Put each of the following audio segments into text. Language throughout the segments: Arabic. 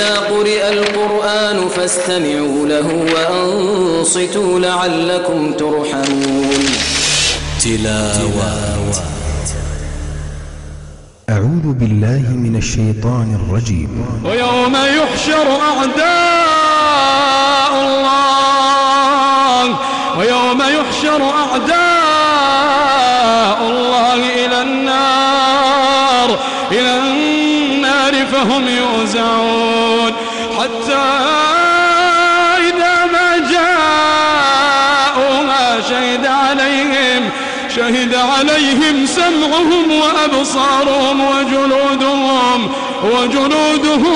إذا قرئ القرآن فاستمعوا له وأنصتوا لعلكم ترحمون. تلاوات. أعوذ بالله من الشيطان الرجيم. ويوم يحشر أعداء الله. ويوم يحشر أعداء فهم يوزعون. حتى إذا ما جاءوها شهد عليهم شهد عليهم سمعهم وأبصارهم وجلودهم وجلودهم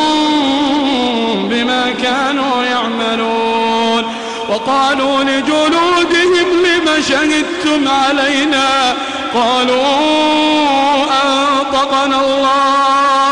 بما كانوا يعملون. وقالوا لجلودهم لم شهدتم علينا؟ قالوا أنطقنا الله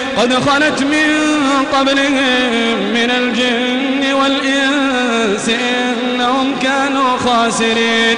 قد خلت من قبلهم من الجن والإنس إنهم كانوا خاسرين.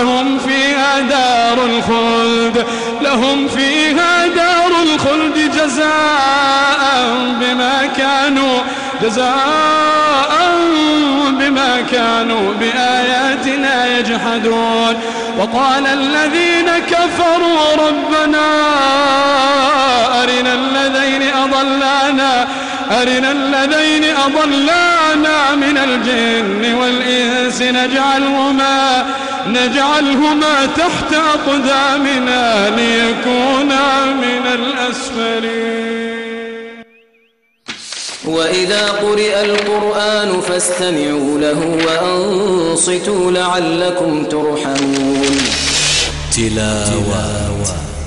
لهم فيها دار الخلد لهم فيها دار الخلد جزاء بما كانوا جزاء بما كانوا بآياتنا يجحدون. وقال الذين كفروا ربنا أرنا الذين أضلانا أرنا الذين أضلانا من الجن والإنس نجعلهما نجعلهما تحت أقدامنا ليكونا من الأسفلين. وإذا قرئ القرآن فاستمعوا له وأنصتوا لعلكم ترحمون. تلاوات